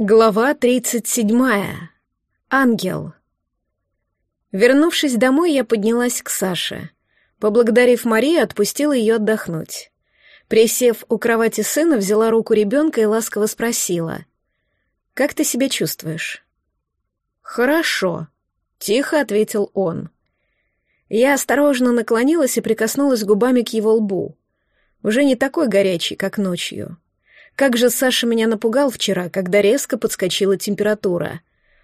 Глава тридцать седьмая. Ангел. Вернувшись домой, я поднялась к Саше. Поблагодарив Марию, отпустила ее отдохнуть. Присев у кровати сына, взяла руку ребенка и ласково спросила. «Как ты себя чувствуешь?» «Хорошо», — тихо ответил он. Я осторожно наклонилась и прикоснулась губами к его лбу. Уже не такой горячий, как ночью. Как же Саша меня напугал вчера, когда резко подскочила температура.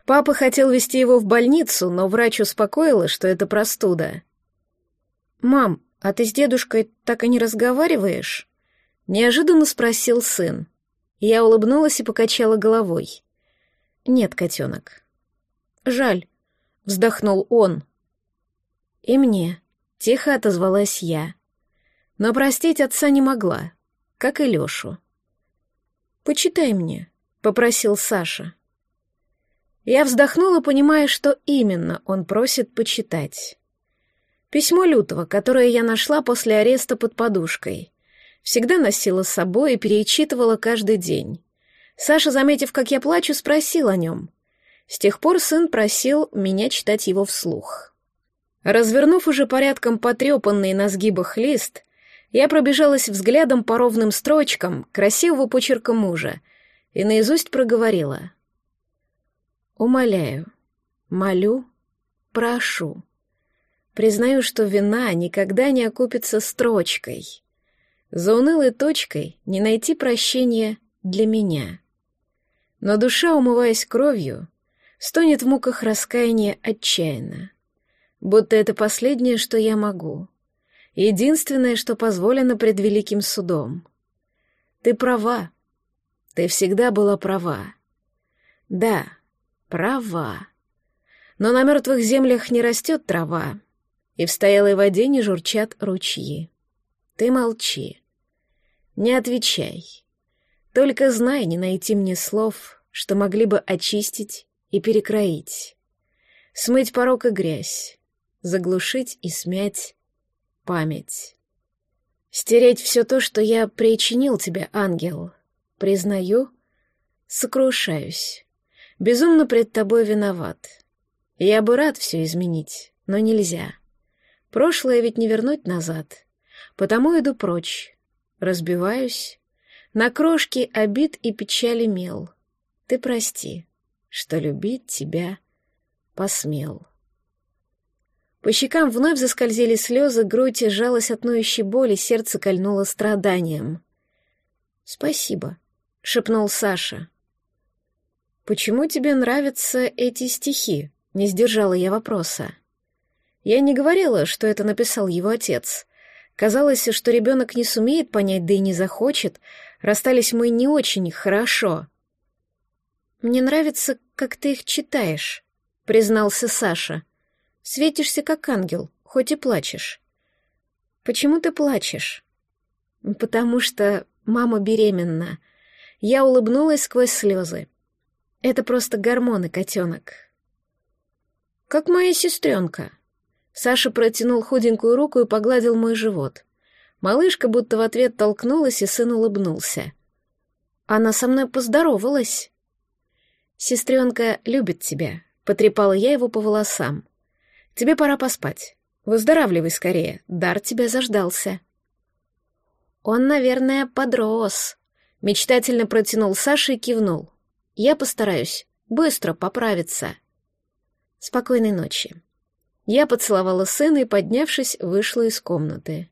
Папа хотел везти его в больницу, но врач успокоила, что это простуда. «Мам, а ты с дедушкой так и не разговариваешь?» — неожиданно спросил сын. Я улыбнулась и покачала головой. «Нет, котенок». «Жаль», — вздохнул он. «И мне», — тихо отозвалась я. Но простить отца не могла, как и Лешу. «Почитай мне», — попросил Саша. Я вздохнула, понимая, что именно он просит почитать. Письмо Лютого, которое я нашла после ареста под подушкой. Всегда носила с собой и перечитывала каждый день. Саша, заметив, как я плачу, спросил о нем. С тех пор сын просил меня читать его вслух. Развернув уже порядком потрепанный на сгибах лист, я пробежалась взглядом по ровным строчкам красивого почерка мужа и наизусть проговорила. «Умоляю, молю, прошу. Признаю, что вина никогда не окупится строчкой. За унылой точкой не найти прощения для меня. Но душа, умываясь кровью, стонет в муках раскаяния отчаянно, будто это последнее, что я могу» единственное, что позволено пред великим судом. Ты права. Ты всегда была права. Да, права. Но на мертвых землях не растет трава, и в стоялой воде не журчат ручьи. Ты молчи. Не отвечай. Только знай, не найти мне слов, что могли бы очистить и перекроить. Смыть порог и грязь, заглушить и смять память. Стереть все то, что я причинил тебе, ангел. Признаю, сокрушаюсь. Безумно пред тобой виноват. Я бы рад все изменить, но нельзя. Прошлое ведь не вернуть назад. Потому иду прочь. Разбиваюсь. На крошки обид и печали мел. Ты прости, что любить тебя посмел. По щекам вновь заскользили слезы, грудь сжалась от ноющей боли, сердце кольнуло страданием. «Спасибо», — шепнул Саша. «Почему тебе нравятся эти стихи?» — не сдержала я вопроса. Я не говорила, что это написал его отец. Казалось, что ребенок не сумеет понять, да и не захочет. Расстались мы не очень хорошо. «Мне нравится, как ты их читаешь», — признался Саша. Светишься, как ангел, хоть и плачешь. Почему ты плачешь? Потому что мама беременна. Я улыбнулась сквозь слезы. Это просто гормоны, котенок. Как моя сестренка. Саша протянул худенькую руку и погладил мой живот. Малышка будто в ответ толкнулась, и сын улыбнулся. Она со мной поздоровалась. «Сестренка любит тебя», — потрепала я его по волосам. Тебе пора поспать. Выздоравливай скорее, дар тебя заждался». «Он, наверное, подрос», — мечтательно протянул Саша и кивнул. «Я постараюсь быстро поправиться». «Спокойной ночи». Я поцеловала сына и, поднявшись, вышла из комнаты.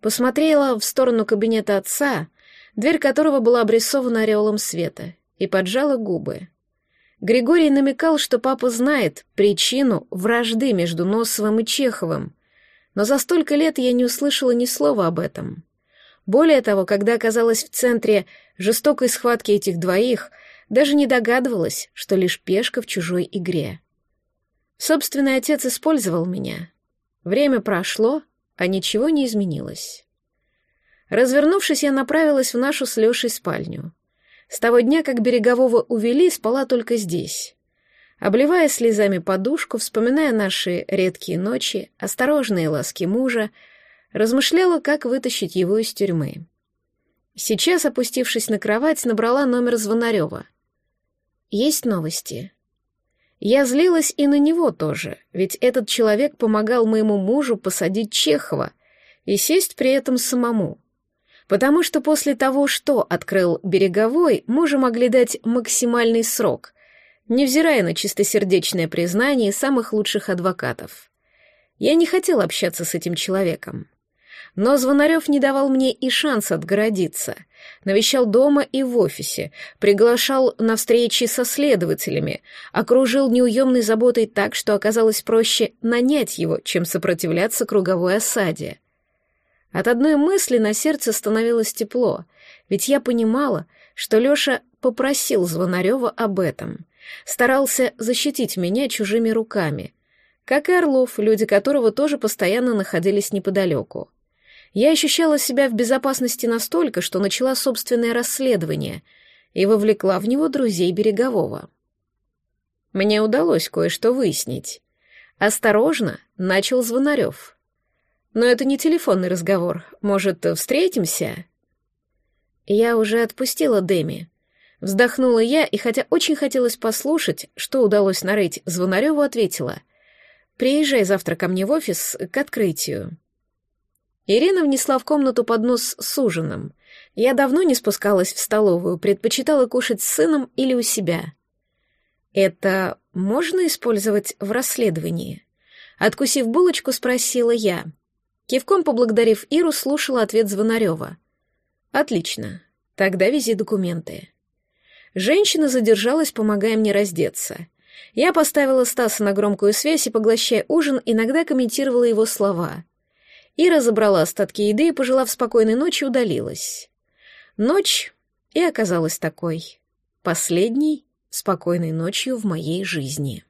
Посмотрела в сторону кабинета отца, дверь которого была обрисована ореолом света, и поджала губы. Григорий намекал, что папа знает причину вражды между Носовым и Чеховым, но за столько лет я не услышала ни слова об этом. Более того, когда оказалась в центре жестокой схватки этих двоих, даже не догадывалась, что лишь пешка в чужой игре. Собственный отец использовал меня. Время прошло, а ничего не изменилось. Развернувшись, я направилась в нашу с Лешей спальню. С того дня, как Берегового увели, спала только здесь. Обливая слезами подушку, вспоминая наши редкие ночи, осторожные ласки мужа, размышляла, как вытащить его из тюрьмы. Сейчас, опустившись на кровать, набрала номер Звонарева. есть новости. Я злилась и на него тоже, ведь этот человек помогал моему мужу посадить Чехова и сесть при этом самому. Потому что после того, что открыл Береговой, мужу могли дать максимальный срок, невзирая на чистосердечное признание самых лучших адвокатов. Я не хотела общаться с этим человеком. Но Звонарев не давал мне и шанса отгородиться. Навещал дома и в офисе, приглашал на встречи со следователями, окружил неуемной заботой так, что оказалось проще нанять его, чем сопротивляться круговой осаде. От одной мысли на сердце становилось тепло, ведь я понимала, что Лёша попросил Звонарева об этом, старался защитить меня чужими руками, как и Орлов, люди которого тоже постоянно находились неподалеку. Я ощущала себя в безопасности настолько, что начала собственное расследование и вовлекла в него друзей Берегового. Мне удалось кое-что выяснить. Осторожно, начал Звонарев. Но это не телефонный разговор. Может, встретимся? Я уже отпустила Деми. Вздохнула я, и хотя очень хотелось послушать, что удалось нарыть Звонареву, ответила. «Приезжай завтра ко мне в офис к открытию». Ирина внесла в комнату поднос с ужином. Я давно не спускалась в столовую, предпочитала кушать с сыном или у себя. Это можно использовать в расследовании? Откусив булочку, спросила я. Кивком поблагодарив Иру, слушала ответ Звонарева. «Отлично. Тогда вези документы». Женщина задержалась, помогая мне раздеться. Я поставила Стаса на громкую связь и, поглощая ужин, иногда комментировала его слова — Ира забрала остатки еды и, пожелав спокойной ночи, удалилась. Ночь и оказалась такой. Последней спокойной ночью в моей жизни.